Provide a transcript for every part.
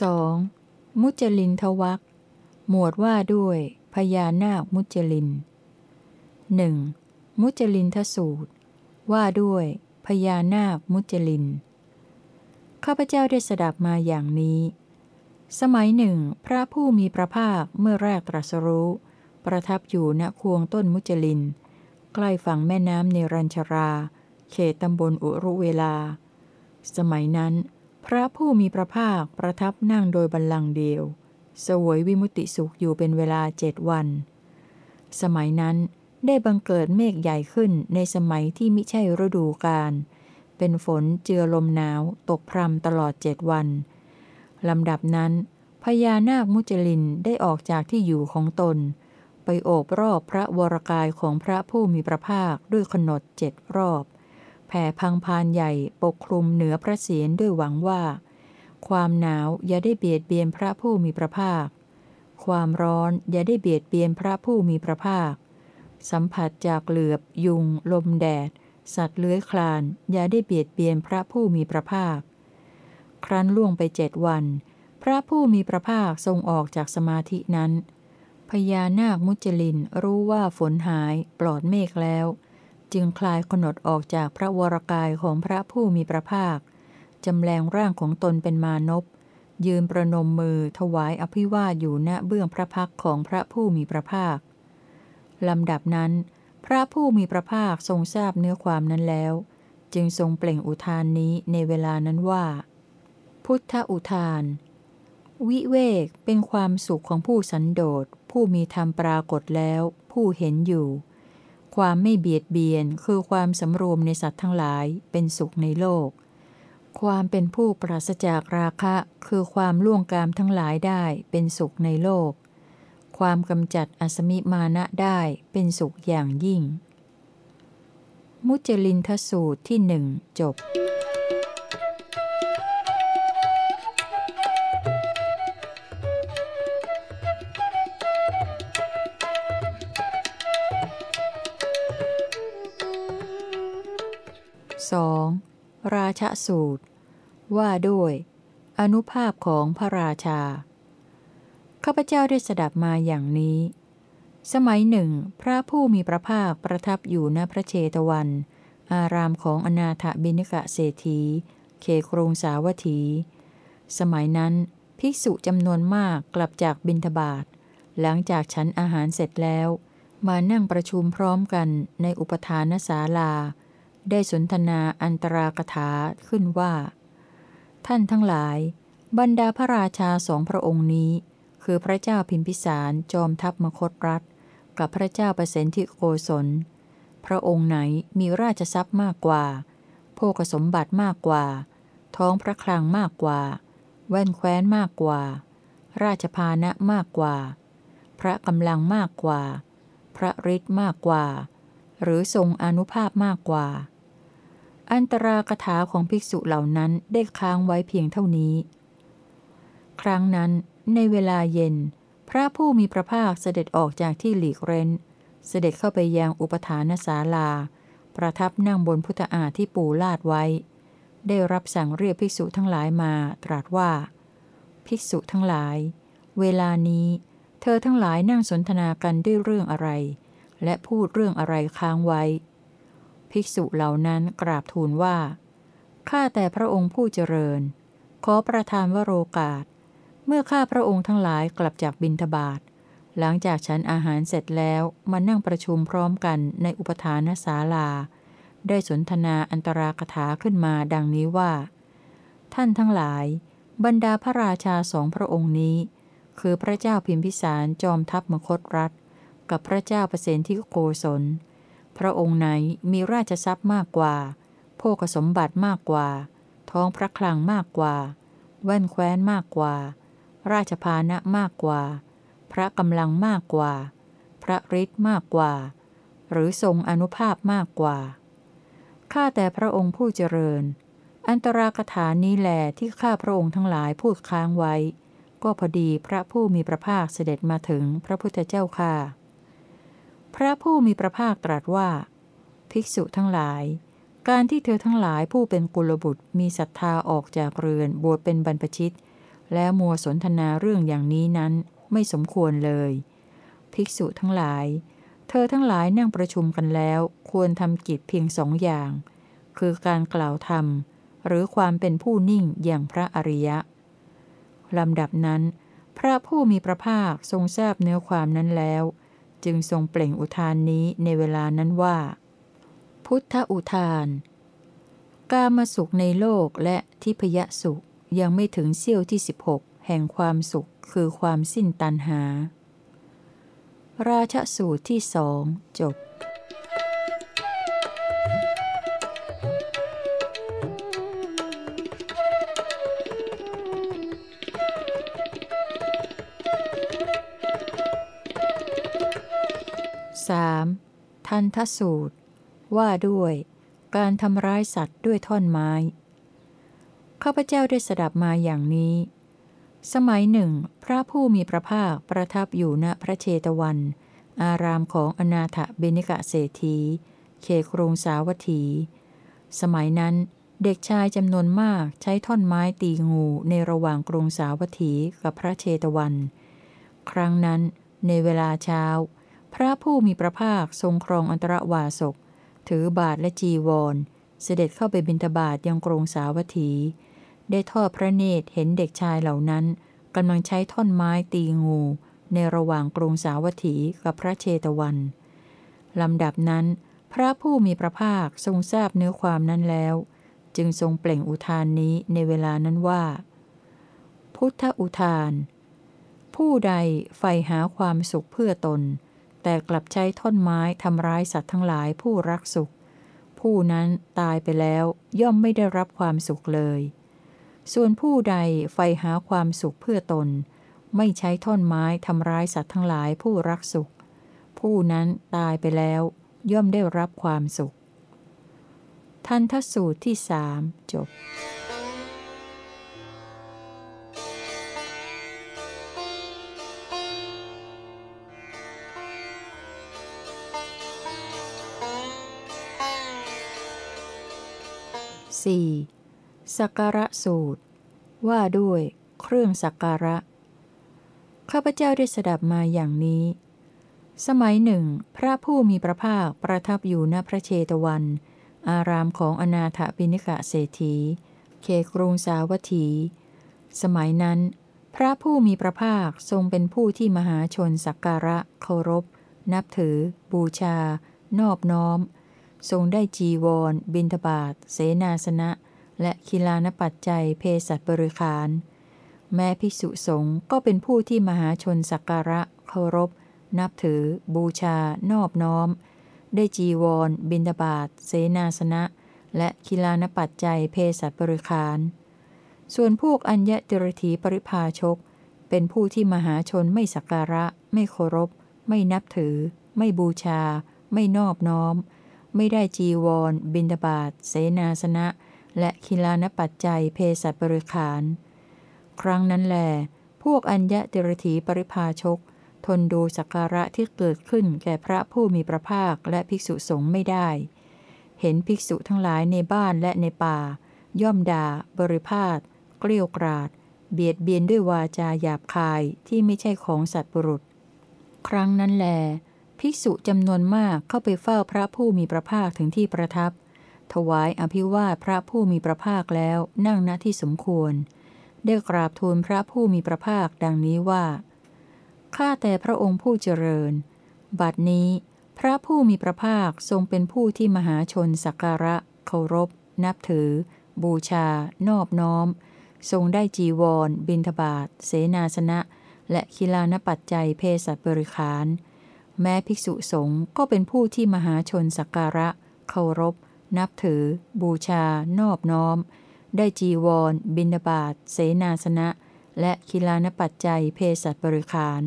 2. มุจลินทวักหมวดว่าด้วย พญานาคมุจลิน 1. มุจลินทสูตร ว่าด้วย พญานาคมุจลิน ข้าพเจ้าได้สดับมาอย่างนี้ สมัยหนึ่ง พระผู้มีพระภาคเมื่อแรกตรัสรู้ ประทับอยู่ณควงต้นมุจลิน ใกล้ฝั่งแม่น้ำเนรัญชรา เขตตำบลอุรุเวลา สมัยนั้น พระผู้มีพระภาคประทับนั่งโดยบัลลังก์เดียว สวยวิมุติสุขอยู่เป็นเวลาเจ็ดวัน สมัยนั้นได้บังเกิดเมฆใหญ่ขึ้นในสมัยที่มิใช่ฤดูกาล เป็นฝนเจือลมหนาวตกพรำตลอดเจ็ดวัน ลำดับนั้น พญานาคมุจลินได้ออกจากที่อยู่ของตน ไปโอบรอบพระวรกายของพระผู้มีพระภาคด้วยขนดเจ็ดรอบ แผ่พังพานใหญ่ปกคลุมเหนือพระเศียรด้วยหวังว่า ความหนาวอย่าได้เบียดเบียนพระผู้มีพระภาค ความร้อนอย่าได้เบียดเบียนพระผู้มีพระภาค สัมผัสจากเหลือบ ยุง ลมแดด สัตว์เลื้อยคลาน อย่าได้เบียดเบียนพระผู้มีพระภาค ครั้นล่วงไปเจ็ดวัน พระผู้มีพระภาคทรงออกจากสมาธินั้นพญานาคมุจลินรู้ว่าฝนหายปลอดเมฆแล้ว จึงคลายขนดออกจากพระวรกายของพระผู้มีพระภาค จำแรงร่างของตนเป็นมานพยืนประนมมือถวายอภิวาทอยู่ณเบื้องพระพักของพระผู้มีพระภาค ลำดับนั้น พระผู้มีพระภาคทรงทราบเนื้อความนั้นแล้ว จึงทรงเปล่งอุทานนี้ในเวลานั้นว่า พุทธอุทาน วิเวกเป็นความสุขของผู้สันโดษผู้มีธรรมปรากฏแล้ว ผู้เห็นอยู่ ความไม่เบียดเบียนคือความสำรวมในสัตว์ทั้งหลายเป็นสุขในโลก ความเป็นผู้ปราศจากราคะคือความล่วงกามทั้งหลายได้เป็นสุขในโลก ความกำจัดอสมิมาณะได้เป็นสุขอย่างยิ่ง มุจลินทสูตรที่หนึ่งจบ ราชสูตร ว่าด้วย อนุภาพของพระราชา ข้าพเจ้าได้สดับมาอย่างนี้ สมัยหนึ่ง พระผู้มีพระภาคประทับอยู่ณพระเชตวัน อารามของอนาถบิณกะเศรษฐีเคครงสาวัตถี สมัยนั้นภิกษุจำนวนมากกลับจากบินทบาทหลังจากฉันอาหารเสร็จแล้ว มานั่งประชุมพร้อมกันในอุปทานศาลา ได้สนทนาอันตรากถาขึ้นว่า ท่านทั้งหลาย บรรดาพระราชาสองพระองค์นี้ คือพระเจ้าพิมพิสารจอมทัพมคตรัฐ กับพระเจ้าประสิทธิโกศล พระองค์ไหนมีราชทรัพย์มากกว่า โภคสมบัติมากกว่า ท้องพระคลังมากกว่า แว่นแคว้นมากกว่า ราชพานะมากกว่า พระกำลังมากกว่า พระฤทธิ์มากกว่า หรือทรงอนุภาพมากกว่า อันตรากถาของภิกษุเหล่านั้นได้ค้างไว้เพียงเท่านี้ ครั้งนั้นในเวลาเย็น พระผู้มีพระภาคเสด็จออกจากที่หลีกเร้น เสด็จเข้าไปยังอุปถานศาลา ประทับนั่งบนพุทธาที่ปูลาดไว้ ได้รับสั่งเรียกภิกษุทั้งหลายมาตรัสว่า ภิกษุทั้งหลาย เวลานี้ เธอทั้งหลายนั่งสนทนากันด้วยเรื่องอะไร และพูดเรื่องอะไรค้างไว้ ภิกษุเหล่านั้นกราบทูลว่า ข้าแต่พระองค์ผู้เจริญ ขอประทานวโรกาส เมื่อข้าพระองค์ทั้งหลายกลับจากบินทบาทหลังจากฉันอาหารเสร็จแล้วมานั่งประชุมพร้อมกันในอุปทานศาลา ได้สนทนาอันตรากถาขึ้นมาดังนี้ว่า ท่านทั้งหลาย บรรดาพระราชาสองพระองค์นี้ คือพระเจ้าพิมพิสารจอมทัพมคตรัฐ กับพระเจ้าเปรตที่โกศล พระองค์ไหนมีราชทรัพย์มากกว่า โภคสมบัติมากกว่า ท้องพระคลังมากกว่า แว่นแคว้นมากกว่า ราชพานะมากกว่า พระกำลังมากกว่า พระฤทธิ์มากกว่า หรือทรงอนุภาพมากกว่า ข้าแต่พระองค์ผู้เจริญ อันตรากถานี้แหลที่ข้าพระองค์ทั้งหลายพูดค้างไว้ก็พอดีพระผู้มีพระภาคเสด็จมาถึงพระพุทธเจ้าค่า ระผู้มีพระภาคตรัสว่า ภิกษุทั้งหลาย การที่เธอทั้งหลายผู้เป็นกุลบุตรมีศรัทธาออกจากเรือนบวชเป็นบรรพชิต แล้วมัวสนทนาเรื่องอย่างนี้นั้นไม่สมควรเลย ภิกษุทั้งหลาย เธอทั้งหลายนั่งประชุมกันแล้ว ควรทำกิจเพียงสองอย่าง คือการกล่าวธรรม หรือความเป็นผู้นิ่งอย่างพระอริยะลำดับนั้น พระผู้มีพระภาคทรงทราบเนื้อความนั้นแล้ว จึงทรงเปล่งอุทานนี้ในเวลานั้นว่า พุทธอุทาน กามาสุขในโลกและทิพยสุขยังไม่ถึงเสี้ยวที่ 16 แห่งความสุขคือความสิ้นตันหา ราชสูตรที่สองจบ สามทันทสูตร ว่าด้วยการทำร้ายสัตว์ด้วยท่อนไม้ ข้าพเจ้าได้สดับมาอย่างนี้ สมัยหนึ่ง พระผู้มีพระภาคประทับอยู่ณพระเชตวัน อารามของอนาถเบนิกะเศรษฐีเขครงสาวัตถี สมัยนั้นเด็กชายจำนวนมากใช้ท่อนไม้ตีงูในระหว่างกรุงสาวัตถีกับพระเชตวัน ครั้งนั้นในเวลาเช้า พระผู้มีพระภาคทรงครองอันตรวาสก ถือบาทและจีวร เสด็จเข้าไปบิณฑบาตยังกรงสาวัตถี ได้ทอดพระเนตรเห็นเด็กชายเหล่านั้นกำลังใช้ท่อนไม้ตีงู ในระหว่างกรุงสาวัตถีกับพระเชตวัน ลำดับนั้น พระผู้มีพระภาคทรงทราบเนื้อความนั้นแล้ว จึงทรงเปล่งอุทานนี้ในเวลานั้นว่า พุทธอุทาน ผู้ใดใฝ่หาความสุขเพื่อตน แต่กลับใช้ท่อนไม้ทำร้ายสัตว์ทั้งหลายผู้รักสุข ผู้นั้นตายไปแล้วย่อมไม่ได้รับความสุขเลย ส่วนผู้ใดใฝ่หาความสุขเพื่อตน ไม่ใช้ท่อนไม้ทำร้ายสัตว์ทั้งหลายผู้รักสุข ผู้นั้นตายไปแล้วย่อมได้รับความสุข ทันทสูตรที่สามจบ สักการะสูตร ว่าด้วยเครื่องสักการะ ข้าพเจ้าได้สดับมาอย่างนี้ สมัยหนึ่ง พระผู้มีพระภาคประทับอยู่ณพระเชตวัน อารามของอนาถปิณิกะเศรษฐีเขกรุงสาวัตถี สมัยนั้น พระผู้มีพระภาคทรงเป็นผู้ที่มหาชนสักการะ เคารพ นับถือ บูชา นอบน้อม ทรงได้จีวร บินทบาทเสนาสนะ และคิลานปัจจัยเพศสัตบริขาร แม้ภิกษุสงฆ์ก็เป็นผู้ที่มหาชนสักการะเคารพ นับถือ บูชา นอบน้อม ได้จีวร บินบาตเสนาสนะ และคิลานปัจจัยเพศสัตบริขาร ส่วนพวกอัญญติรถีปริภาชก เป็นผู้ที่มหาชนไม่สักการะ ไม่เคารพ ไม่นับถือ ไม่บูชา ไม่นอบน้อม ไม่ได้จีวร บินบาตเสนาสนะ และคิลานปัจจัย เพศบริขาร ครั้งนั้นแล พวกอัญญติรถีปริภาชก ทนดูสักการะที่เกิดขึ้นแก่พระผู้มีพระภาคและภิกษุสงฆ์ไม่ได้ เห็นภิกษุทั้งหลายในบ้านและในป่า ย่อมด่า บริพาทเกลี้ยกราด เบียดเบียนด้วยวาจาหยาบคายที่ไม่ใช่ของสัตว์ปรุษ ครั้งนั้นแล ภิกษุจำนวนมากเข้าไปเฝ้าพระผู้มีพระภาคถึงที่ประทับ ถวายอภิวาทพระผู้มีพระภาคแล้วนั่งณที่สมควร ได้กราบทูลพระผู้มีพระภาคดังนี้ว่า ข้าแต่พระองค์ผู้เจริญ บัดนี้ พระผู้มีพระภาคทรงเป็นผู้ที่มหาชนสักการะ เคารพ นับถือ บูชา นอบน้อม ทรงได้จีวร บินทบาทเสนาสนะ และคิลานปัจจัยเพศสัตบริขาร แม้ภิกษุสงฆ์ก็เป็นผู้ที่มหาชนสักการะ เคารพ นับถือ บูชา นอบน้อม ได้จีวร บินาบาตเสนาสนะ และคิลานปัจจัยเพศัตบริขาร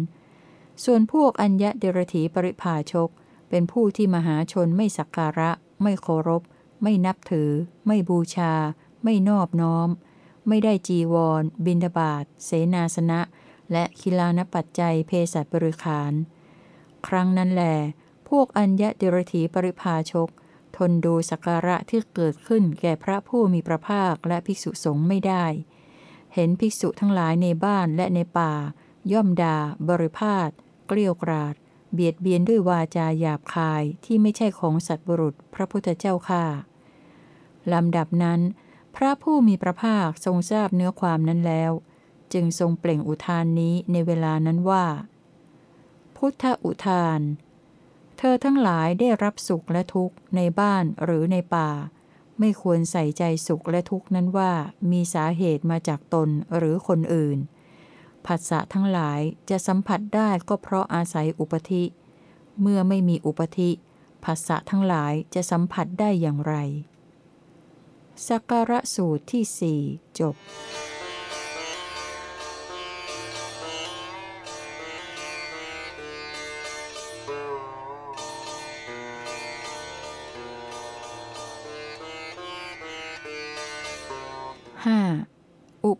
ส่วนพวกอัญญะเดรถีปริภาชก เป็นผู้ที่มหาชนไม่สักการะ ไม่เคารพ ไม่นับถือ ไม่บูชา ไม่นอบน้อม ไม่ได้จีวร บินาบาตเสนาสนะ และคิลานปัจจัยเพศัตบริขาร ครั้งนั้นแหลพวกอัญญะเดรถีปริภาชก ทนดูสักการะที่เกิดขึ้นแก่พระผู้มีพระภาคและภิกษุสงฆ์ไม่ได้ เห็นภิกษุทั้งหลายในบ้านและในป่า ย่อมด่าบริพาทเกลียวกราด เบียดเบียนด้วยวาจาหยาบคายที่ไม่ใช่ของสัตว์บุรุษพระพุทธเจ้าค่าลำดับนั้น พระผู้มีพระภาคทรงทราบเนื้อความนั้นแล้ว จึงทรงเปล่งอุทานนี้ในเวลานั้นว่า พุทธอุทาน เธอทั้งหลายได้รับสุขและทุกข์ในบ้านหรือในป่า ไม่ควรใส่ใจสุขและทุกข์นั้นว่ามีสาเหตุมาจากตนหรือคนอื่น ผัสสะทั้งหลายจะสัมผัสได้ก็เพราะอาศัยอุปธิ เมื่อไม่มีอุปธิผัสสะทั้งหลายจะสัมผัสได้อย่างไร สักการะสูตรที่สี่จบ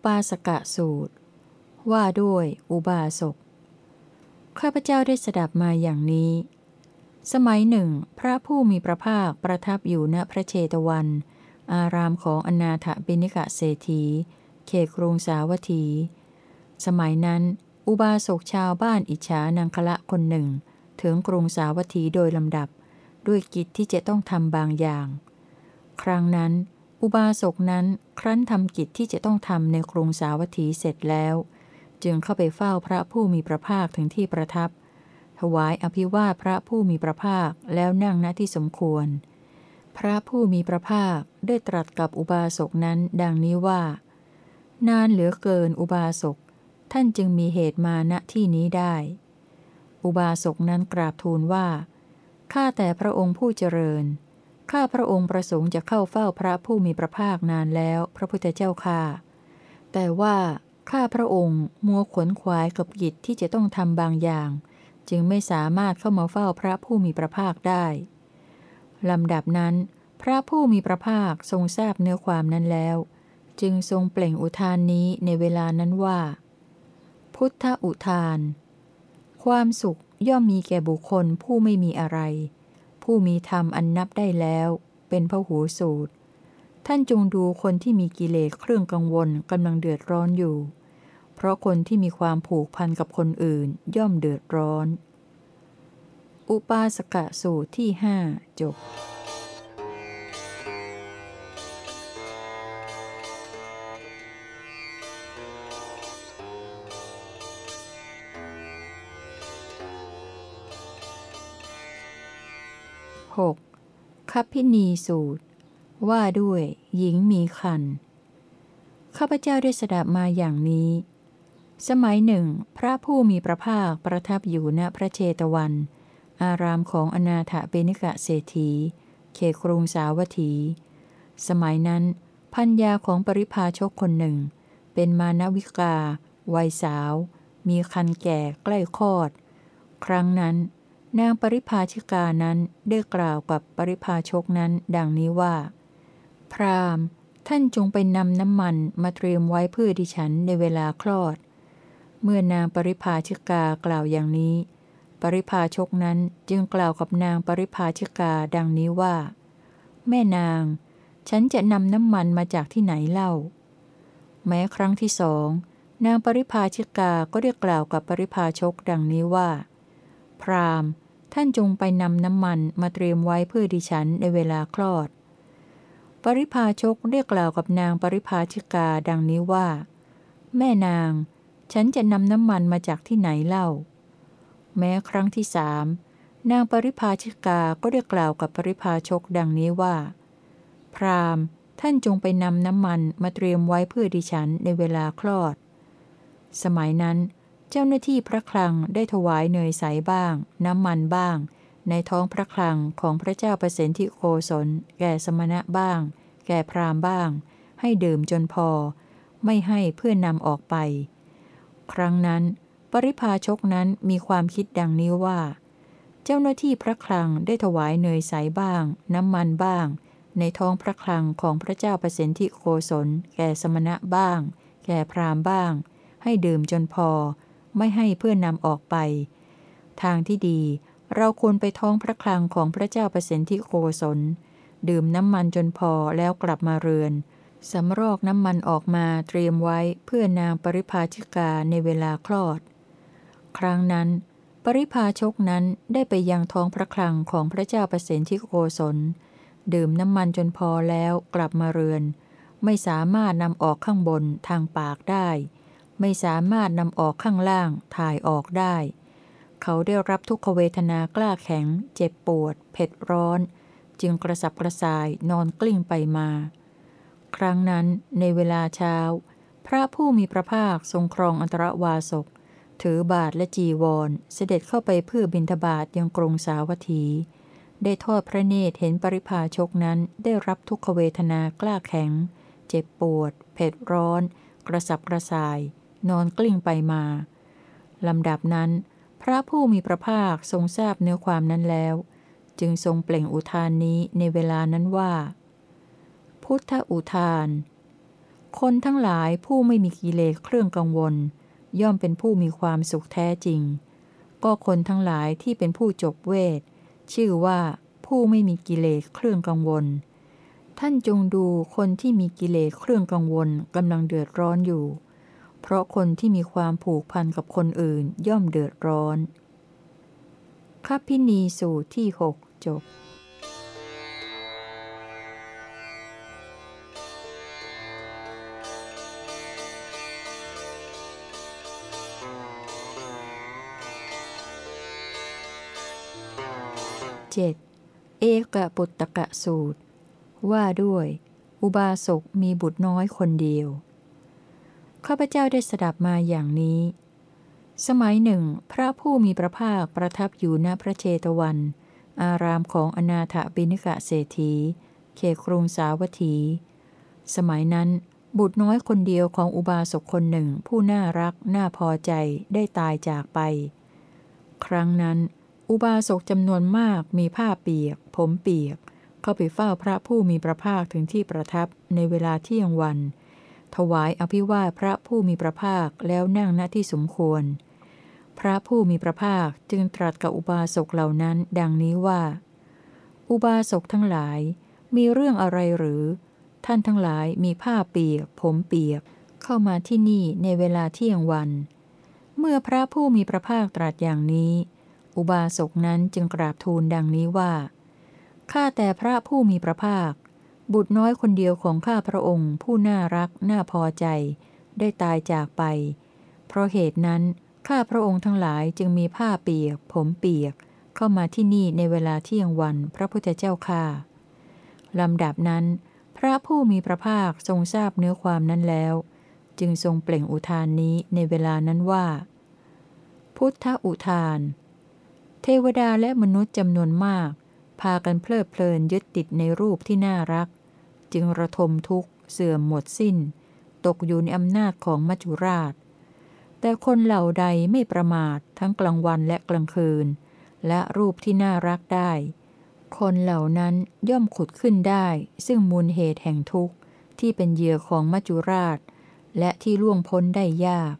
ปาสกะสูตร ว่าด้วยอุบาสก ข้าพเจ้าได้สดับมาอย่างนี้ สมัยหนึ่ง พระผู้มีพระภาคประทับอยู่ณพระเชตวัน อารามของอนาถบิณิกะเศรษฐี เขตกรุงสาวัตถี สมัยนั้น อุบาสกชาวบ้านอิจฉานังคละคนหนึ่ง ถึงกรุงสาวัตถีโดยลำดับ ด้วยกิจที่จะต้องทำบางอย่าง ครั้งนั้นอุบาสกนั้น ครั้นทำกิจที่จะต้องทำในกรุงสาวัตถีเสร็จแล้ว จึงเข้าไปเฝ้าพระผู้มีพระภาคถึงที่ประทับ ถวายอภิวาทพระผู้มีพระภาคแล้วนั่งณที่สมควร พระผู้มีพระภาคได้ตรัสกับอุบาสกนั้น ดังนี้ว่า นานเหลือเกินอุบาสก ท่านจึงมีเหตุมาณที่นี้ได้ อุบาสกนั้นกราบทูลว่าข้าแต่พระองค์ผู้เจริญ ข้าพระองค์ประสงค์จะเข้าเฝ้าพระผู้มีพระภาคนานแล้ว พระพุทธเจ้าข้าแต่ว่าข้าพระองค์มัวขนขวายกับกิจที่จะต้องทำบางอย่าง จึงไม่สามารถเข้ามาเฝ้าพระผู้มีพระภาคได้ลำดับนั้น พระผู้มีพระภาคทรงทราบเนื้อความนั้นแล้ว จึงทรงเปล่งอุทานนี้ในเวลานั้นว่า พุทธอุทาน ความสุขย่อมมีแก่บุคคลผู้ไม่มีอะไร ผู้มีธรรมอันนับได้แล้ว เป็นพระหูสูตร ท่านจงดูคนที่มีกิเลสเครื่องกังวลกำลังเดือดร้อนอยู่ เพราะคนที่มีความผูกพันกับคนอื่นย่อมเดือดร้อน อุปาสกะสูตรที่หจบ หกคัพพินีสูตร ว่าด้วย หญิงมีคันข้าพเจ้าได้สดับมาอย่างนี้ สมัยหนึ่ง พระผู้มีพระภาคประทับอยู่ณพระเชตวัน อารามของอนาถเบนิกะเศรษฐี เขครุงสาวัตถี สมัยนั้นพัญญาของปริพาชกคนหนึ่ง เป็นมานวิกา วัยสาว มีคันแก่ใกล้คลอด ครั้งนั้น นางปริพาชิกานั้นได้กล่าวกับปริพาชกนั้น ดังนี้ว่า พรามท่านจงไปนำน้ำมันมาเตรียมไว้เพื่อดิฉันในเวลาคลอด เมื่อนางปริพาชิกากล่าวอย่างนี้ ปริพาชกนั้นจึงกล่าวกับนางปริพาชิกาดังนี้ว่า แม่นาง ฉันจะนำน้ำมันมาจากที่ไหนเล่า แม้ครั้งที่สอง นางปริพาชิกาก็ได้กล่าวกับปริพาชกดังนี้ว่า พราม ท่านจงไปนำน้ำมันมาเตรียมไว้เพื่อดิฉันในเวลาคลอด ปริพาชกเรียกกล่าวกับนางปริพาชิกาดังนี้ว่า แม่นาง ฉันจะนำน้ำมันมาจากที่ไหนเล่า แม้ครั้งที่สามนางปริพาชิกาก็ได้กล่าวกับปริพาชกดังนี้ว่า พรามท่านจงไปนำน้ำมันมาเตรียมไว้เพื่อดิฉันในเวลาคลอด สมัยนั้น เจ้าหน้าที่พระคลังได้ถวายเนยใสบ้าง น้ำมันบ้าง ในท้องพระคลังของพระเจ้าประสิทธิโกศลแก่สมณะบ้าง แก่พราหมบ้าง ให้ดื่มจนพอ ไม่ให้เพื่อนนำออกไป ครั้งนั้น ปริพาชกนั้นมีความคิดดังนี้ว่า เจ้าหน้าที่พระคลังได้ถวายเนยใสบ้าง น้ำมันบ้าง ในท้องพระคลังของพระเจ้าประสิทธิโคศลแก่สมณะบ้าง แก่พราหมบ้าง ให้ดื่มจนพอ ไม่ให้เพื่อนำออกไป ทางที่ดีเราควรไปท้องพระคลังของพระเจ้าประสิทธิโคศล ดื่มน้ำมันจนพอแล้วกลับมาเรือน สำรอกน้ำมันออกมาเตรียมไว้เพื่อนางปริภาชิกาในเวลาคลอด ครั้งนั้น ปริภาชกนั้นได้ไปยังท้องพระคลังของพระเจ้าประสิทธิโกศล ดื่มน้ำมันจนพอแล้วกลับมาเรือน ไม่สามารถนำออกข้างบนทางปากได้ ไม่สามารถนำออกข้างล่างถ่ายออกได้ เขาได้รับทุกขเวทนากล้าแข็ง เจ็บปวด เผ็ดร้อน จึงกระสับกระส่ายนอนกลิ้งไปมา ครั้งนั้นในเวลาเช้า พระผู้มีพระภาคทรงครองอันตรวาสก ถือบาทและจีวร เสด็จเข้าไปเพื่อบินทบาทยังกรุงสาวัตถี ได้ทอดพระเนตรเห็นปริพาชกนั้นได้รับทุกขเวทนากล้าแข็ง เจ็บปวด เผ็ดร้อน กระสับกระส่าย นอนกลิ้งไปมาลำดับนั้น พระผู้มีพระภาคทรงทราบเนื้อความนั้นแล้ว จึงทรงเปล่งอุทานนี้ในเวลานั้นว่า พุทธอุทาน คนทั้งหลายผู้ไม่มีกิเลสเครื่องกังวล ย่อมเป็นผู้มีความสุขแท้จริง ก็คนทั้งหลายที่เป็นผู้จบเวท ชื่อว่าผู้ไม่มีกิเลสเครื่องกังวล ท่านจงดูคนที่มีกิเลสเครื่องกังวลกำลังเดือดร้อนอยู่ เพราะคนที่มีความผูกพันกับคนอื่นย่อมเดือดร้อนคัพินีสูตรที่หกจบ 7. เอกปุตตะสูตร ว่าด้วย อุบาสกมีบุตรน้อยคนเดียว ข้าพเจ้าได้สดับมาอย่างนี้ สมัยหนึ่ง พระผู้มีพระภาคประทับอยู่ณพระเชตวัน อารามของอนาถบิณกะเศรษฐี เขครุงสาวัตถี สมัยนั้น บุตรน้อยคนเดียวของอุบาสกคนหนึ่งผู้น่ารักน่าพอใจได้ตายจากไป ครั้งนั้น อุบาสกจำนวนมากมีผ้าเปียก ผมเปียก เข้าไปเฝ้าพระผู้มีพระภาคถึงที่ประทับในเวลาเที่ยงวัน ถวายอภิวาทพระผู้มีพระภาคแล้วนั่งณที่สมควร พระผู้มีพระภาคจึงตรัสกับอุบาสกเหล่านั้น ดังนี้ว่า อุบาสกทั้งหลาย มีเรื่องอะไรหรือ ท่านทั้งหลายมีผ้าเปียก ผมเปียก เข้ามาที่นี่ในเวลาเที่ยงวัน เมื่อพระผู้มีพระภาคตรัสอย่างนี้ อุบาสกนั้นจึงกราบทูลดังนี้ว่าข้าแต่พระผู้มีพระภาค บุตรน้อยคนเดียวของข้าพระองค์ ผู้น่ารักน่าพอใจ ได้ตายจากไป เพราะเหตุนั้นข้าพระองค์ทั้งหลายจึงมีผ้าเปียก ผมเปียก เข้ามาที่นี่ในเวลาเที่ยงวันพระพุทธเจ้าข้าลำดับนั้น พระผู้มีพระภาคทรงทราบเนื้อความนั้นแล้ว จึงทรงเปล่งอุทานนี้ในเวลานั้นว่า พุทธอุทาน เทวดาและมนุษย์จำนวนมาก พากันเพลิดเพลินยึดติดในรูปที่น่ารัก จึงระทมทุกข์ เสื่อมหมดสิ้น ตกอยู่ในอำนาจของมัจจุราช แต่คนเหล่าใดไม่ประมาททั้งกลางวันและกลางคืน และรูปที่น่ารักได้ คนเหล่านั้นย่อมขุดขึ้นได้ ซึ่งมูลเหตุแห่งทุกข์ ที่เป็นเหยื่อของมัจจุราช และที่ล่วงพ้นได้ยาก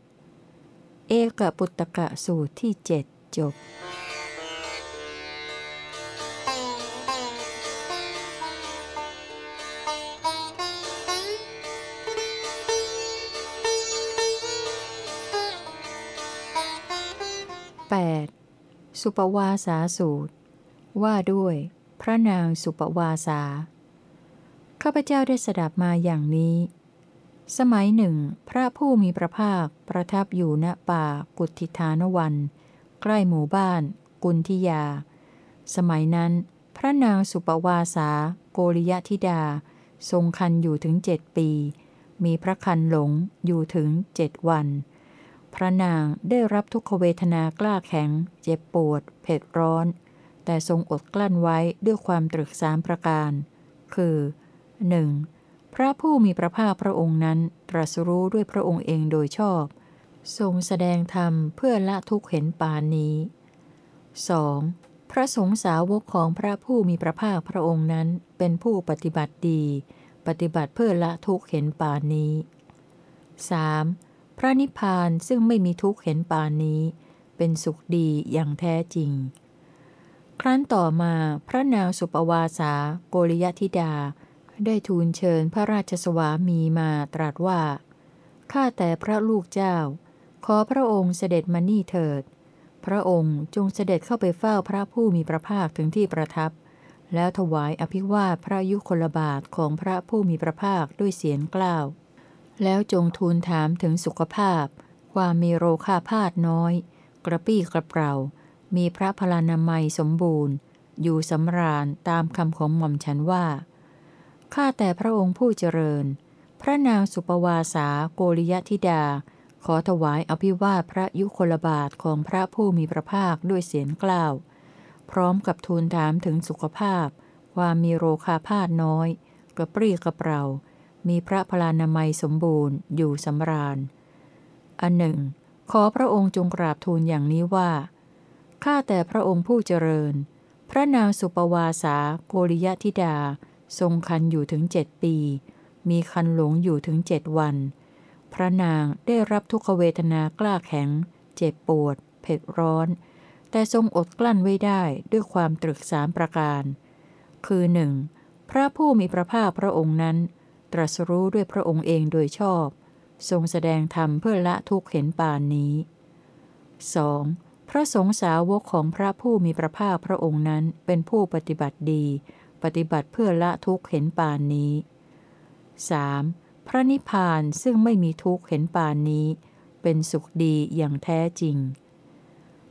เอกปุตตะสูตรที่เจ็ดจบ 8. สุปวาสาสูตร ว่าด้วย พระนางสุปวาสา ข้าพเจ้าได้สดับมาอย่างนี้ สมัยหนึ่ง พระผู้มีพระภาคประทับอยู่ณป่ากุติธานวัน ใกล้หมู่บ้าน กุนทิยา สมัยนั้น พระนางสุปวาสา โกริยธิดา ทรงคันอยู่ถึงเจ็ดปี มีพระคันหลงอยู่ถึงเจ็ดวัน พระนางได้รับทุกขเวทนากล้าแข็ง เจ็บปวด เผ็ดร้อน แต่ทรงอดกลั้นไว้ด้วยความตรึกสามประการ คือ 1. พระผู้มีพระภาคพระองค์นั้น ตรัสรู้ด้วยพระองค์เองโดยชอบ ทรงแสดงธรรมเพื่อละทุกข์เห็นปานนี้ 2. พระสงฆ์สาวกของพระผู้มีพระภาคพระองค์นั้น เป็นผู้ปฏิบัติดี ปฏิบัติเพื่อละทุกข์เห็นปานนี้ 3. พระนิพพานซึ่งไม่มีทุกข์เห็นปานนี้ เป็นสุขดีอย่างแท้จริง ครั้นต่อมาพระนางสุปวาสาโกริยธิดา ได้ทูลเชิญพระราชสวามีมาตรัสว่า ข้าแต่พระลูกเจ้า ขอพระองค์เสด็จมานี่เถิด พระองค์จงเสด็จเข้าไปเฝ้าพระผู้มีพระภาคถึงที่ประทับ แล้วถวายอภิวาทพระยุคลบาทของพระผู้มีพระภาคด้วยเสียงกล้าว แล้วจงทูลถามถึงสุขภาพ ความมีโรคาพาธน้อย กระปี้กระเปร่า มีพระพลานามัยสมบูรณ์ อยู่สำราญตามคำของหม่อมฉันว่า ข้าแต่พระองค์ผู้เจริญ พระนางสุปวาสาโกริยธิดา ขอถวายอภิวาทพระยุคลบาทของพระผู้มีพระภาคด้วยเสียงกล้าว พร้อมกับทูลถามถึงสุขภาพ ความมีโรคาพาธน้อย กระปรี้กระเปร่า มีพระพลานามัยสมบูรณ์อยู่สำราญ อันหนึ่ง ขอพระองค์จงกราบทูลอย่างนี้ว่า ข้าแต่พระองค์ผู้เจริญ พระนางสุปวาสาโกริยธิดา ทรงคันอยู่ถึงเจ็ดปี มีคันหลงอยู่ถึงเจ็ดวัน พระนางได้รับทุกขเวทนากล้าแข็ง เจ็บปวด เผ็ดร้อน แต่ทรงอดกลั้นไว้ได้ด้วยความตรึกสามประการ คือหนึ่งพระผู้มีพระภาคพระองค์นั้น ตรัสรู้ด้วยพระองค์เองโดยชอบ ทรงแสดงธรรมเพื่อละทุกข์เห็นปานนี้ 2. พระสงฆ์สาวกของพระผู้มีพระภาคพระองค์นั้นเป็นผู้ปฏิบัติดี ปฏิบัติเพื่อละทุกข์เห็นปานนี้ 3. พระนิพพานซึ่งไม่มีทุกข์เห็นปานนี้ เป็นสุขดีอย่างแท้จริง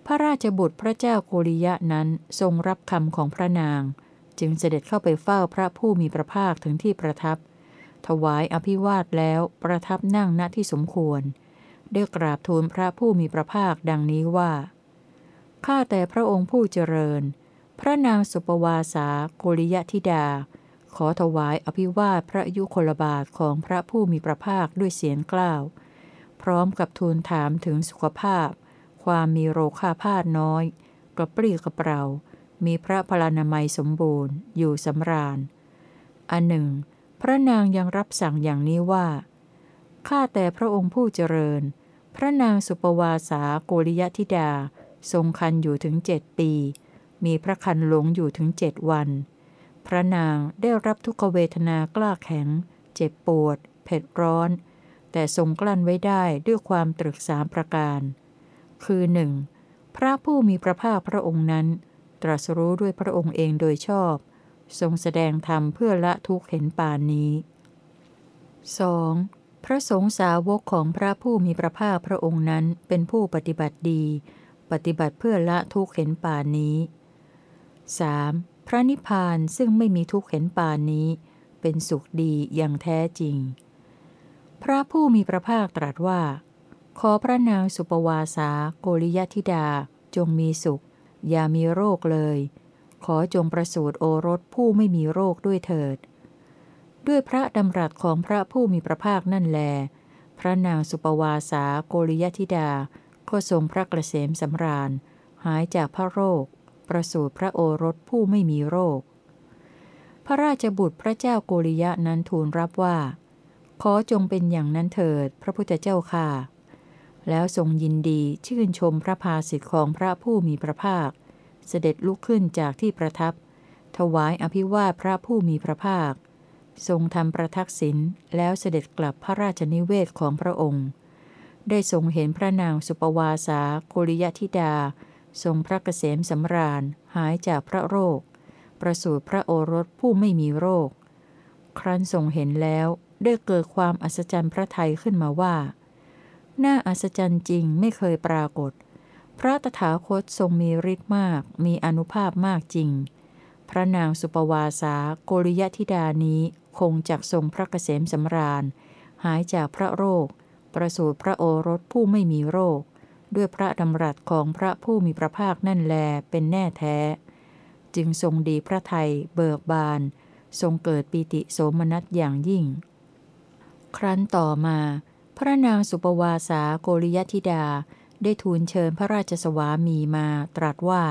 พระราชบุตรพระเจ้าโกริยะนั้นทรงรับคำของพระนาง จึงเสด็จเข้าไปเฝ้าพระผู้มีพระภาคถึงที่ประทับ ถวายอภิวาทแล้วประทับนั่งณที่สมควร ได้กราบทูลพระผู้มีพระภาคดังนี้ว่า ข้าแต่พระองค์ผู้เจริญ พระนางสุปวาสาโกริยธิดา ขอถวายอภิวาทพระยุคลบาทของพระผู้มีพระภาคด้วยเสียงกล้าว พร้อมกับทูลถามถึงสุขภาพ ความมีโรคาพาธน้อย กระปรี้กระเปร่ามีพระพลานามัยสมบูรณ์อยู่สำราญ อันหนึ่ง พระนางยังรับสั่งอย่างนี้ว่า ข้าแต่พระองค์ผู้เจริญ พระนางสุปวาสาโกริยธิดา ทรงคันอยู่ถึงเจ็ดปี มีพระคันหลงอยู่ถึงเจ็ดวัน พระนางได้รับทุกขเวทนากล้าแข็ง เจ็บปวด เผ็ดร้อน แต่ทรงกลั้นไว้ได้ด้วยความตรึกสามประการ คือหนึ่งพระผู้มีพระภาคพระองค์นั้น ตรัสรู้ด้วยพระองค์เองโดยชอบ ทรงแสดงธรรมเพื่อละทุกข์เห็นปานนี้ 2. พระสงฆ์สาวกของพระผู้มีพระภาคพระองค์นั้นเป็นผู้ปฏิบัติดี ปฏิบัติเพื่อละทุกข์เห็นปานนี้ 3. พระนิพพานซึ่งไม่มีทุกข์เห็นปานนี้ เป็นสุขดีอย่างแท้จริง พระผู้มีพระภาคตรัสว่า ขอพระนางสุปวาสาโกริยธิดาจงมีสุข อย่ามีโรคเลย ขอจงประสูติโอรสผู้ไม่มีโรคด้วยเถิด ด้วยพระดำรัสของพระผู้มีพระภาคนั่นแล พระนางสุปวาสาโกริยธิดา ก็ทรงพระกระเสมสำราญ หายจากพระโรค ประสูติพระโอรสผู้ไม่มีโรค พระราชบุตรพระเจ้าโกริยะนั้นทูลรับว่า ขอจงเป็นอย่างนั้นเถิด พระพุทธเจ้าค่ะแล้วทรงยินดีชื่นชมพระภาสิทธิ์ของพระผู้มีพระภาค เสด็จลุกขึ้นจากที่ประทับ ถวายอภิวาทพระผู้มีพระภาค ทรงทำประทักษิณแล้วเสด็จกลับพระราชนิเวศของพระองค์ ได้ทรงเห็นพระนางสุปวาสาโกริยธิดา ทรงพระเกษมสำราญหายจากพระโรค ประสูติพระโอรสผู้ไม่มีโรค ครั้นทรงเห็นแล้วได้เกิดความอัศจรรย์พระไทยขึ้นมาว่า น่าอัศจรรย์จริงไม่เคยปรากฏ พระตถาคตทรงมีฤทธิ์มาก มีอนุภาพมากจริง พระนางสุปวาสาโกริยธิดานี้คงจักทรงพระเกษมสำราญ หายจากพระโรค ประสูติพระโอรสผู้ไม่มีโรค ด้วยพระดำรัสของพระผู้มีพระภาคนั่นแลเป็นแน่แท้ จึงทรงดีพระไทยเบิกบาน ทรงเกิดปีติโสมนัสอย่างยิ่ง ครั้นต่อมา พระนางสุปวาสาโกริยธิดา ได้ทูลเชิญพระราชสวามีมาตรัสว่า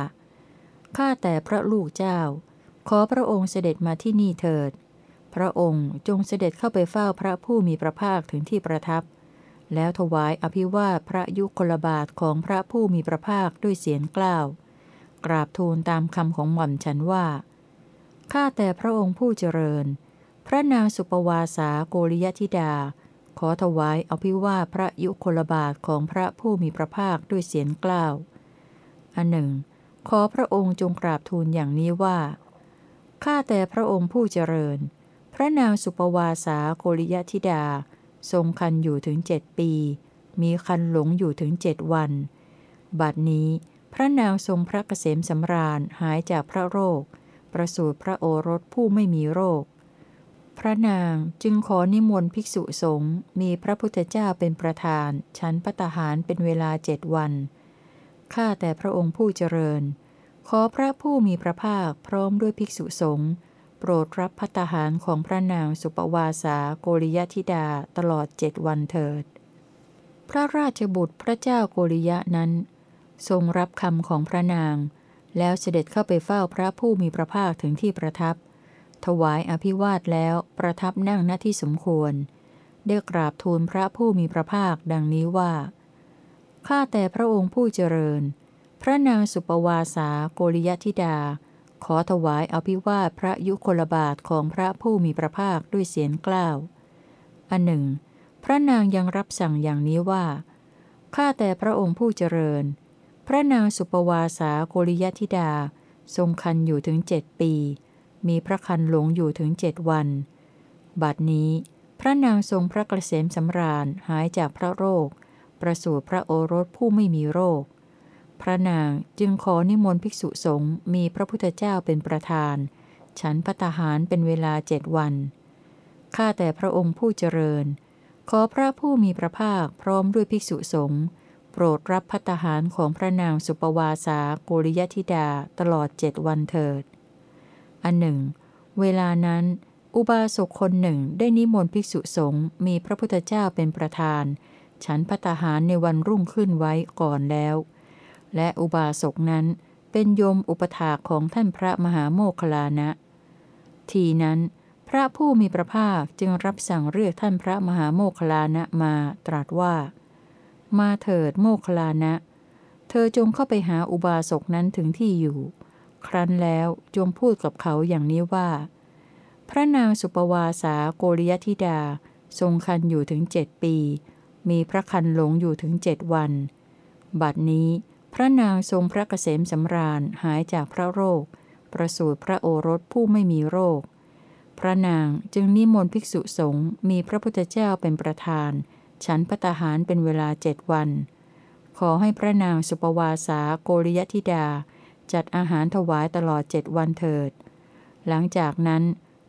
ข้าแต่พระลูกเจ้า ขอพระองค์เสด็จมาที่นี่เถิด พระองค์จงเสด็จเข้าไปเฝ้าพระผู้มีพระภาคถึงที่ประทับ แล้วถวายอภิวาทพระยุคลบาทของพระผู้มีพระภาคด้วยเสียงกล้าว กราบทูลตามคำของหม่อมฉันว่า ข้าแต่พระองค์ผู้เจริญพพระนางสุปวาสาโกริยธิดา ขอถวายอภิวาพระยุคลบาทของพระผู้มีพระภาคด้วยเสียงกล้าว อันหนึ่ง ขอพระองค์จงกราบทูลอย่างนี้ว่า ข้าแต่พระองค์ผู้เจริญ พระนางสุปวาสาโกริยธิดา ทรงคันอยู่ถึงเจ็ดปี มีคันหลงอยู่ถึงเจ็ดวัน บัดนี้พระนางทรงพระเกษมสำราญหายจากพระโรค ประสูติพระโอรสผู้ไม่มีโรค พระนางจึงขอนิมนต์ภิกษุสงฆ์มีพระพุทธเจ้าเป็นประธาน ฉันปตหารเป็นเวลาเจ็ดวัน ข้าแต่พระองค์ผู้เจริญ ขอพระผู้มีพระภาคพร้อมด้วยภิกษุสงฆ์โปรดรับพัตหารของพระนางสุปวาสาโกริยธิดาตลอดเจ็ดวันเถิด พระราชบุตรพระเจ้าโกริยะนั้น ทรงรับคำของพระนาง แล้วเสด็จเข้าไปเฝ้าพระผู้มีพระภาคถึงที่ประทับ ถวายอภิวาทแล้วประทับนั่งหน้าที่สมควร ได้กราบทูลพระผู้มีพระภาคดังนี้ว่า ข้าแต่พระองค์ผู้เจริญ พระนางสุปวาสาโกริยธิดา ขอถวายอภิวาทพระยุคลบาทของพระผู้มีพระภาคด้วยเสียงกล้าวอันหนึ่ง พระนางยังรับสั่งอย่างนี้ว่า ข้าแต่พระองค์ผู้เจริญ พระนางสุปวาสาโกริยธิดา ทรงคันอยู่ถึงเจ็ดปี มีพระคันหลงอยู่ถึงเจ็ดวัน บัดนี้ พระนางทรงพระกระเสมสำราญหายจากพระโรค ประสูติพระโอรสผู้ไม่มีโรค พระนางจึงขอนิมนต์ภิกษุสงฆ์มีพระพุทธเจ้าเป็นประธาน ฉันพัตหารเป็นเวลาเจ็ดวัน ข้าแต่พระองค์ผู้เจริญ ขอพระผู้มีพระภาคพร้อมด้วยภิกษุสงฆ์โปรดรับพัตหารของพระนางสุปวาสาโกริยธิดาตลอดเจ็ดวันเถิด อันหนึ่ง เวลานั้น อุบาสกคนหนึ่งได้นิมนต์ภิกษุสงฆ์มีพระพุทธเจ้าเป็นประธาน ฉันพัตหารในวันรุ่งขึ้นไว้ก่อนแล้ว และอุบาสกนั้นเป็นโยมอุปถาของท่านพระมหาโมคลานะ ทีนั้น พระผู้มีพระภาคจึงรับสั่งเรียกท่านพระมหาโมคลานะมาตรัสว่า มาเถิดโมคลานะ เธอจงเข้าไปหาอุบาสกนั้นถึงที่อยู่ ครั้นแล้วจงพูดกับเขาอย่างนี้ว่า พระนางสุปวาสาโกริยธิดา ทรงคันอยู่ถึงเจ็ดปี มีพระคันหลงอยู่ถึงเจ็ดวัน บัดนี้พระนางทรงพระเกษมสำราญหายจากพระโรค ประสูติพระโอรสผู้ไม่มีโรค พระนางจึงนิมนต์ภิกษุสงฆ์มีพระพุทธเจ้าเป็นประธาน ฉันพตาหารเป็นเวลาเจ็ดวัน ขอให้พระนางสุปวาสาโกริยธิดา จัดอาหารถวายตลอดเจ็ดวันเถิด หลังจากนั้น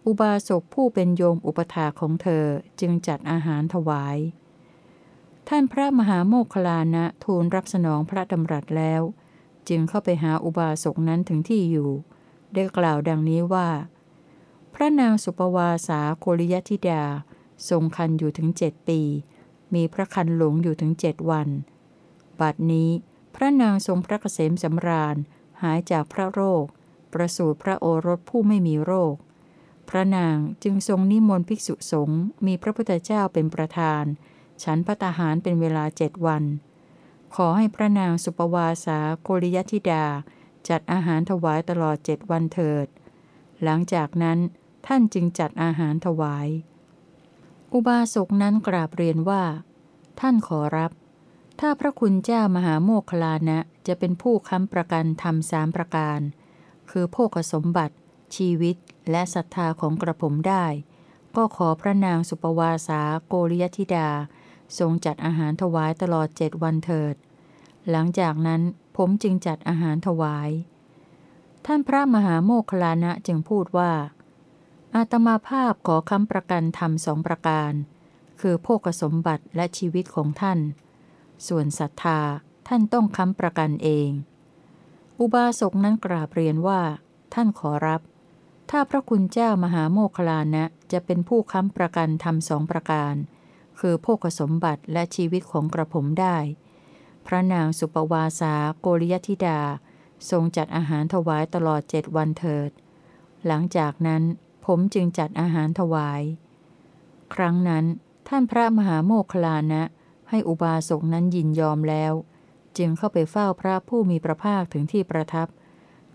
อุบาสกผู้เป็นโยมอุปถาของเธอจึงจัดอาหารถวาย ท่านพระมหาโมคลานะทูลรับสนองพระดำรัสแล้ว จึงเข้าไปหาอุบาสกนั้นถึงที่อยู่ ได้กล่าวดังนี้ว่า พระนางสุปวาสาโกริยธิดา ทรงคันอยู่ถึงเจ็ดปี มีพระคันหลงอยู่ถึงเจ็ดวัน บัดนี้พระนางทรงพระเกษมสำราญ หายจากพระโรค ประสูติพระโอรสผู้ไม่มีโรค พระนางจึงทรงนิมนต์ภิกษุสงฆ์มีพระพุทธเจ้าเป็นประธาน ฉันพระตาหารเป็นเวลาเจ็ดวัน ขอให้พระนางสุปวาสาโกริยธิดา จัดอาหารถวายตลอดเจ็ดวันเถิด หลังจากนั้นท่านจึงจัดอาหารถวาย อุบาสกนั้นกราบเรียนว่า ท่านขอรับ ถ้าพระคุณเจ้ามหาโมคลานะจะเป็นผู้ค้ำประกันทำสามประการ คือโภคสมบัติ ชีวิตและศรัทธาของกระผมได้ ก็ขอพระนางสุปวาสาโกริยธิดา ทรงจัดอาหารถวายตลอดเจ็ดวันเถิด หลังจากนั้นผมจึงจัดอาหารถวาย ท่านพระมหาโมคลานะจึงพูดว่า อาตมาภาพขอค้ำประกันทำสองประการ คือโภคสมบัติและชีวิตของท่าน ส่วนศรัทธาท่านต้องค้ำประกันเอง อุบาสกนั้นกราบเรียนว่า ท่านขอรับ ถ้าพระคุณเจ้ามหาโมคลานะจะเป็นผู้ค้ำประกันทำสองประการ คือโภคสมบัติและชีวิตของกระผมได้ พระนางสุปวาสาโกริยธิดา ทรงจัดอาหารถวายตลอดเจ็ดวันเถิด หลังจากนั้นผมจึงจัดอาหารถวาย ครั้งนั้นท่านพระมหาโมคลานะ ให้อุบาสกนั้นยินยอมแล้ว จึงเข้าไปเฝ้าพระผู้มีพระภาคถึงที่ประทับ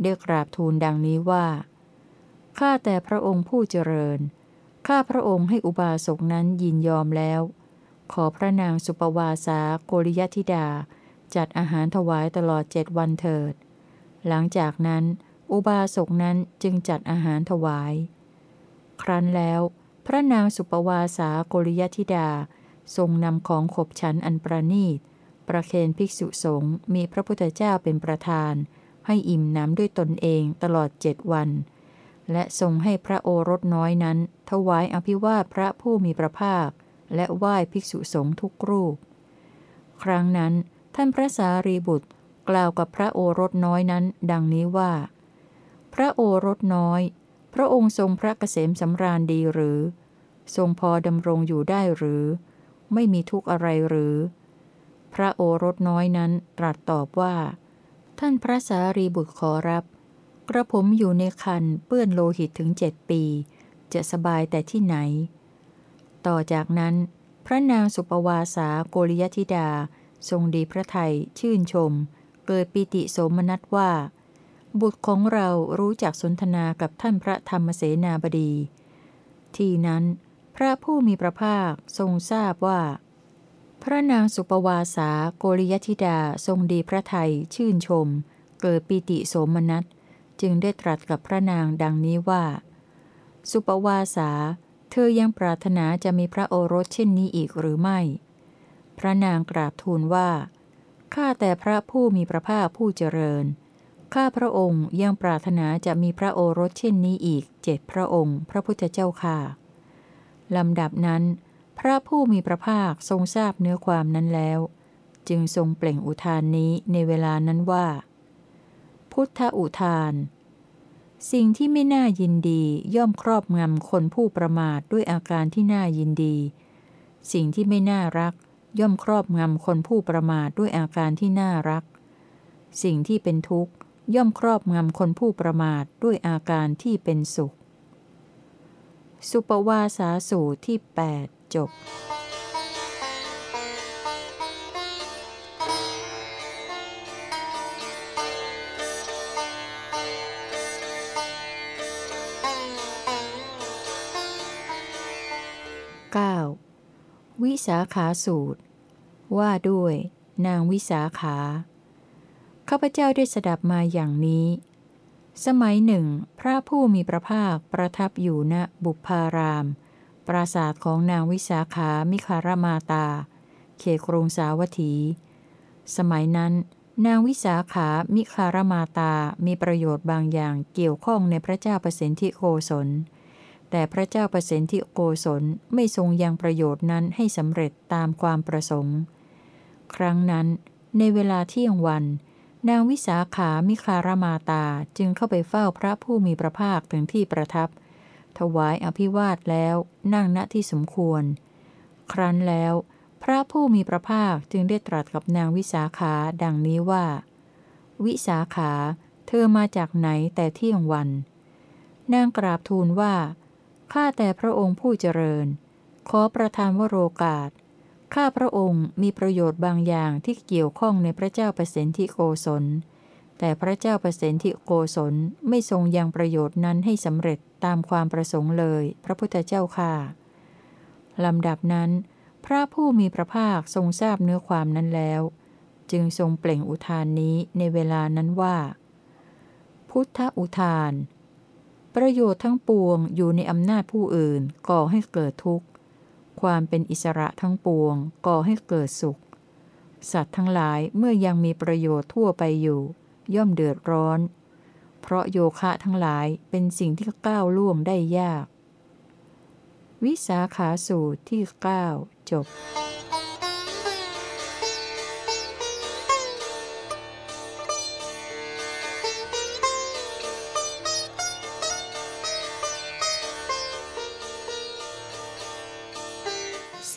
เรียกราบทูลดังนี้ว่า ข้าแต่พระองค์ผู้เจริญ ข้าพระองค์ให้อุบาสกนั้นยินยอมแล้ว ขอพระนางสุปวาสาโกริยธิดา จัดอาหารถวายตลอดเจ็ดวันเถิด หลังจากนั้น อุบาสกนั้นจึงจัดอาหารถวาย ครั้นแล้ว พระนางสุปวาสาโกริยธิดา ทรงนำของขบฉันอันประนีต ประเคนภิกษุสงฆ์มีพระพุทธเจ้าเป็นประธาน ให้อิ่มน้ำด้วยตนเองตลอดเจ็ดวัน และทรงให้พระโอรสน้อยนั้น ถวายอภิวาทพระผู้มีพระภาค และไหว้ภิกษุสงฆ์ทุกรูป ครั้งนั้นท่านพระสารีบุตรกล่าวกับพระโอรสน้อยนั้น ดังนี้ว่า พระโอรสน้อย พระองค์ทรงพระเกษมสำราญดีหรือ ทรงพอดำรงอยู่ได้หรือ ไม่มีทุกข์อะไรหรือ พระโอรสน้อยนั้นตรัสตอบว่า ท่านพระสารีบุตรขอรับ กระผมอยู่ในคันเปื้อนโลหิตถึงเจ็ดปี จะสบายแต่ที่ไหน ต่อจากนั้น พระนางสุปวาสาโกริยธิดา ทรงดีพระไทยชื่นชม เกิดปิติโสมนัสว่า บุตรของเรารู้จักสนทนากับท่านพระธรรมเสนาบดี ที่นั้น พระผู้มีพระภาคทรงทราบว่า พระนางสุปวาสาโกริยธิดาทรงดีพระไทยชื่นชม เกิดปิติโสมนัส จึงได้ตรัสกับพระนางดังนี้ว่า สุปวาสา เธอยังปรารถนาจะมีพระโอรสเช่นนี้อีกหรือไม่ พระนางกราบทูลว่าข้าแต่พระผู้มีพระภาคผู้เจริญ ข้าพระองค์ยังปรารถนาจะมีพระโอรสเช่นนี้อีกเจ็ดพระองค์ พระพุทธเจ้าค่ะ ลำดับนั้น พระผู้มีพระภาคทรงทราบเนื้อความนั้นแล้ว จึงทรงเปล่งอุทานนี้ในเวลานั้นว่า พุทธอุทาน สิ่งที่ไม่น่ายินดีย่อมครอบงำคนผู้ประมาทด้วยอาการที่น่ายินดี สิ่งที่ไม่น่ารัก ย่อมครอบงำคนผู้ประมาทด้วยอาการที่น่ารัก สิ่งที่เป็นทุกข์ย่อมครอบงำคนผู้ประมาทด้วยอาการที่เป็นสุข สุปวาสาสูตรที่ 8 จบ 9. วิสาขาสูตร ว่าด้วย นางวิสาขา ข้าพเจ้าได้สดับมาอย่างนี้ สมัยหนึ่ง พระผู้มีพระภาคประทับอยู่ณบุพาราม ปราสาทของนางวิสาขามิคารมาตา เขครุงสาวัตถี สมัยนั้น นางวิสาขามิคารมาตามีประโยชน์บางอย่างเกี่ยวข้องในพระเจ้าประสิทธิโกศล แต่พระเจ้าประสิทธิโกศลไม่ทรงยังประโยชน์นั้นให้สำเร็จตามความประสงค์ ครั้งนั้น ในเวลาเที่ยงวัน นางวิสาขามิคารมาตาจึงเข้าไปเฝ้าพระผู้มีพระภาคถึงที่ประทับ ถวายอภิวาทแล้วนั่งณที่สมควร ครั้นแล้ว พระผู้มีพระภาคจึงได้ตรัสกับนางวิสาขาดังนี้ว่า วิสาขา เธอมาจากไหนแต่เที่ยงวัน นางกราบทูลว่า ข้าแต่พระองค์ผู้เจริญ ขอประทานวโรกาส ข้าพระองค์มีประโยชน์บางอย่างที่เกี่ยวข้องในพระเจ้าเปรตทิโกศล แต่พระเจ้าเปรตทิโกศลไม่ทรงยังประโยชน์นั้นให้สำเร็จตามความประสงค์เลย พระพุทธเจ้าค่ะลำดับนั้น พระผู้มีพระภาคทรงทราบเนื้อความนั้นแล้ว จึงทรงเปล่งอุทานนี้ในเวลานั้นว่า พุทธอุทาน ประโยชน์ทั้งปวงอยู่ในอำนาจผู้อื่นก่อให้เกิดทุกข์ ความเป็นอิสระทั้งปวง ก่อให้เกิดสุข สัตว์ทั้งหลายเมื่อยังมีประโยชน์ทั่วไปอยู่ ย่อมเดือดร้อน เพราะโยคะทั้งหลายเป็นสิ่งที่ก้าวล่วงได้ยาก วิสาขาสูตรที่ 9 จบ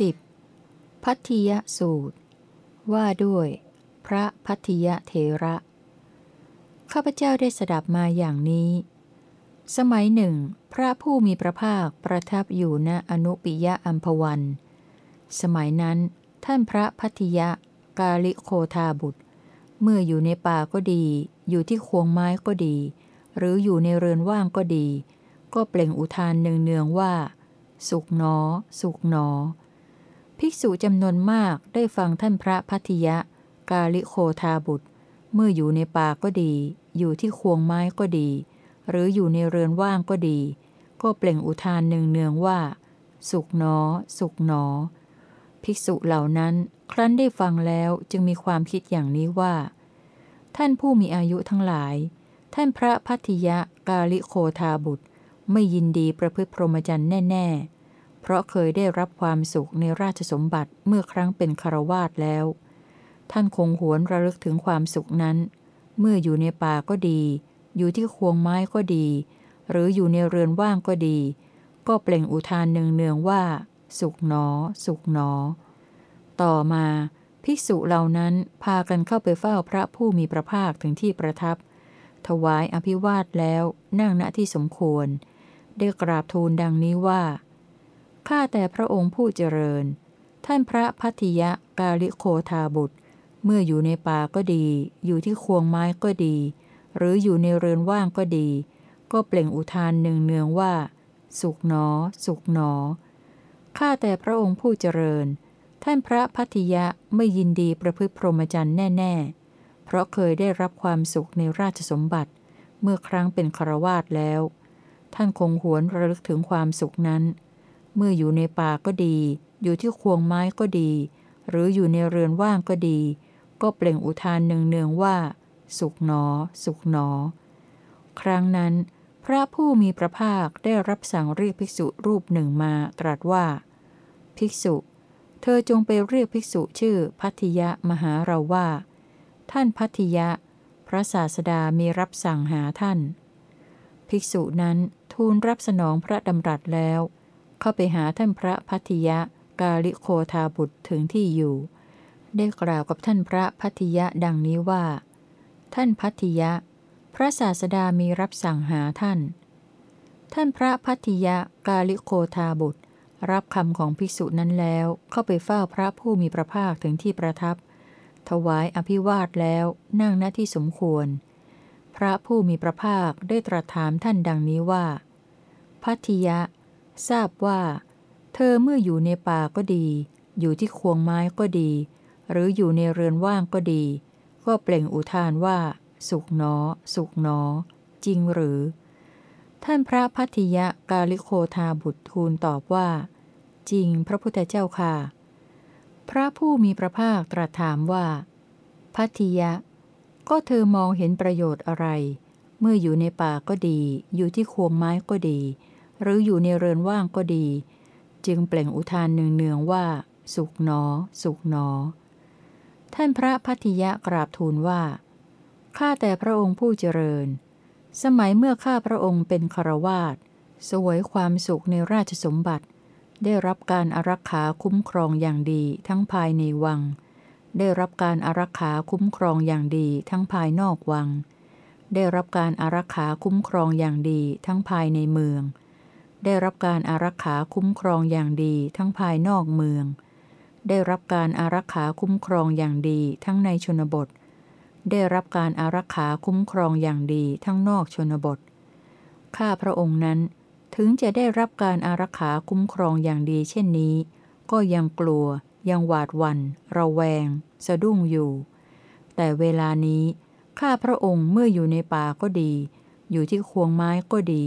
สิบพัทยสูตร ว่าด้วย พระพัทยเทระ ข้าพเจ้าได้สดับมาอย่างนี้ สมัยหนึ่ง พระผู้มีพระภาคประทับอยู่ณอนุปิยะอัมพวัน สมัยนั้น ท่านพระพัทยะกาลิโคทาบุตร เมื่ออยู่ในป่าก็ดี อยู่ที่ควงไม้ก็ดี หรืออยู่ในเรือนว่างก็ดี ก็เปล่งอุทานเนืองๆว่า สุขหนอ สุขหนอ ภิกษุจำนวนมากได้ฟังท่านพระพัทยะ กาลิโคทาบุตร เมื่ออยู่ในป่าก็ดี อยู่ที่ควงไม้ก็ดี หรืออยู่ในเรือนว่างก็ดี ก็เปล่งอุทานเนืองๆว่า สุขหนอ สุขหนอ ภิกษุเหล่านั้นครั้นได้ฟังแล้วจึงมีความคิดอย่างนี้ว่า ท่านผู้มีอายุทั้งหลาย ท่านพระพัทยะกาลิโคทาบุตร ไม่ยินดีประพฤติพรหมจรรย์แน่ ๆ เพราะเคยได้รับความสุขในราชสมบัติเมื่อครั้งเป็นคารวาสแล้ว ท่านคงหวนระลึกถึงความสุขนั้น เมื่ออยู่ในป่าก็ดี อยู่ที่ควงไม้ก็ดี หรืออยู่ในเรือนว่างก็ดี ก็เปล่งอุทานเนืองๆว่า สุขหนอ สุขหนอ ต่อมาภิกษุเหล่านั้นพากันเข้าไปเฝ้าพระผู้มีพระภาคถึงที่ประทับ ถวายอภิวาทแล้วนั่งณที่สมควร ได้กราบทูลดังนี้ว่า ข้าแต่พระองค์ผู้เจริญ ท่านพระพัทยะกาลิโคทาบุตร เมื่ออยู่ในป่าก็ดี อยู่ที่ควงไม้ก็ดี หรืออยู่ในเรือนว่างก็ดี ก็เปล่งอุทานเนืองๆว่า สุขหนอ สุขหนอ ข้าแต่พระองค์ผู้เจริญ ท่านพระพัทยะไม่ยินดีประพฤติพรหมจรรย์แน่ ๆ เพราะเคยได้รับความสุขในราชสมบัติ เมื่อครั้งเป็นคารวาสแล้ว ท่านคงหวนระลึกถึงความสุขนั้น เมื่ออยู่ในป่าก็ดี อยู่ที่ควงไม้ก็ดี หรืออยู่ในเรือนว่างก็ดี ก็เปล่งอุทานเนืองๆว่า สุขหนอ สุขหนอ ครั้งนั้น พระผู้มีพระภาคได้รับสั่งเรียกภิกษุรูปหนึ่งมาตรัสว่า ภิกษุ เธอจงไปเรียกภิกษุชื่อพัทยะมหาเราว่า ท่านพัทยะ พระศาสดามีรับสั่งหาท่าน ภิกษุนั้นทูลรับสนองพระดำรัสแล้ว เข้าไปหาท่านพระพัทยะกาลิโคทาบุตรถึงที่อยู่ ได้กล่าวกับท่านพระพัทยะดังนี้ว่า ท่านพัทยะ พระศาสดามีรับสั่งหาท่าน ท่านพระพัทยะกาลิโคทาบุตร รับคำของภิกษุนั้นแล้วเข้าไปเฝ้าพระผู้มีพระภาคถึงที่ประทับ ถวายอภิวาทแล้วนั่งหน้าที่สมควร พระผู้มีพระภาคได้ตรัสถามท่านดังนี้ว่าพัทยะ ทราบว่า เธอเมื่ออยู่ในป่าก็ดี อยู่ที่ควงไม้ก็ดี หรืออยู่ในเรือนว่างก็ดี ก็เปล่งอุทานว่า สุขหนอ สุขหนอ จริงหรือ ท่านพระพัทยะกาลิโคทาบุตรทูลตอบว่า จริงพระพุทธเจ้าค่ะ พระผู้มีพระภาคตรัสถามว่า พัทยะ ก็เธอมองเห็นประโยชน์อะไร เมื่ออยู่ในป่าก็ดี อยู่ที่ควงไม้ก็ดี หรืออยู่ในเรือนว่างก็ดี จึงเปล่งอุทานเนืองๆว่า สุขหนอ สุขหนอ ท่านพระพัทยะกราบทูลว่าข้าแต่พระองค์ผู้เจริญ สมัยเมื่อข้าพระองค์เป็นคารวาสสวยความสุขในราชสมบัติ ได้รับการอารักขาคุ้มครองอย่างดีทั้งภายในวัง ได้รับการอารักขาคุ้มครองอย่างดีทั้งภายนอกวัง ได้รับการอารักขาคุ้มครองอย่างดีทั้งภายในเมือง ได้รับการอารักขาคุ้มครองอย่างดีทั้งภายนอกเมือง ได้รับการอารักขาคุ้มครองอย่างดีทั้งในชนบท ได้รับการอารักขาคุ้มครองอย่างดีทั้งนอกชนบท ข้าพระองค์นั้นถึงจะได้รับการอารักขาคุ้มครองอย่างดีเช่นนี้ ก็ยังกลัว ยังหวาดวันระแวง สะดุ้งอยู่ แต่เวลานี้ ข้าพระองค์เมื่ออยู่ในป่าก็ดี อยู่ที่ควงไม้ก็ดี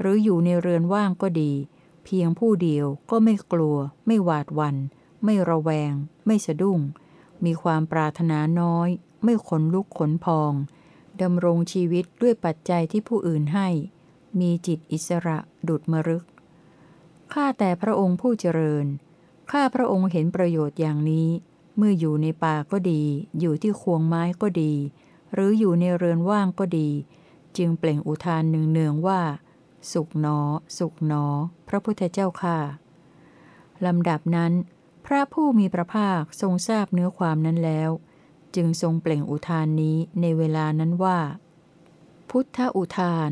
หรืออยู่ในเรือนว่างก็ดี เพียงผู้เดียวก็ไม่กลัว ไม่หวาดวัน ไม่ระแวง ไม่สะดุ้ง มีความปรารถนาน้อย ไม่ขนลุกขนพองดำรงชีวิตด้วยปัจจัยที่ผู้อื่นให้ มีจิตอิสระดุดมรึก ข้าแต่พระองค์ผู้เจริญ ข้าพระองค์เห็นประโยชน์อย่างนี้ เมื่ออยู่ในป่าก็ดี อยู่ที่ควงไม้ก็ดี หรืออยู่ในเรือนว่างก็ดี จึงเปล่งอุทานเนืองๆว่า สุขหนอ สุขหนอ พระพุทธเจ้าค่ะ ลำดับนั้น พระผู้มีพระภาคทรงทราบเนื้อความนั้นแล้ว จึงทรงเปล่งอุทานนี้ในเวลานั้นว่า พุทธอุทาน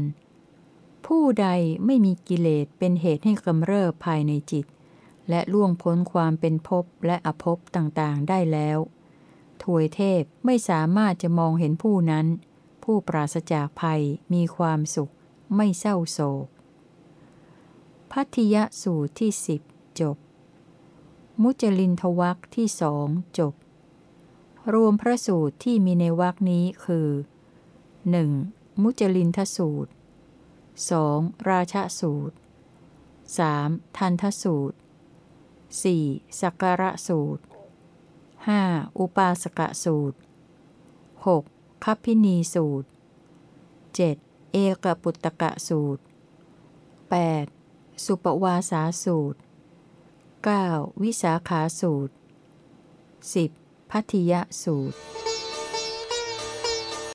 ผู้ใดไม่มีกิเลสเป็นเหตุให้กำเริบภายในจิต และล่วงพ้นความเป็นภพและอภพต่างๆได้แล้วถวยเทพไม่สามารถจะมองเห็นผู้นั้น ผู้ปราศจากภัยมีความสุข ไม่เศร้าโศก พัทยสูตรที่สิบจบ มุจลินทวักที่สองจบ รวมพระสูตรที่มีในวักนี้คือ 1. มุจลินทสูตร 2. ราชสูตร 3. ทันทสูตร 4. สักการะสูตร 5. อุปาสกสูตร 6. คัพพินีสูตร 7. เอกปุตตกะสูตร 8. สุปวาสาสูตร 9. วิสาขาสูตร 10. พัทยสูตร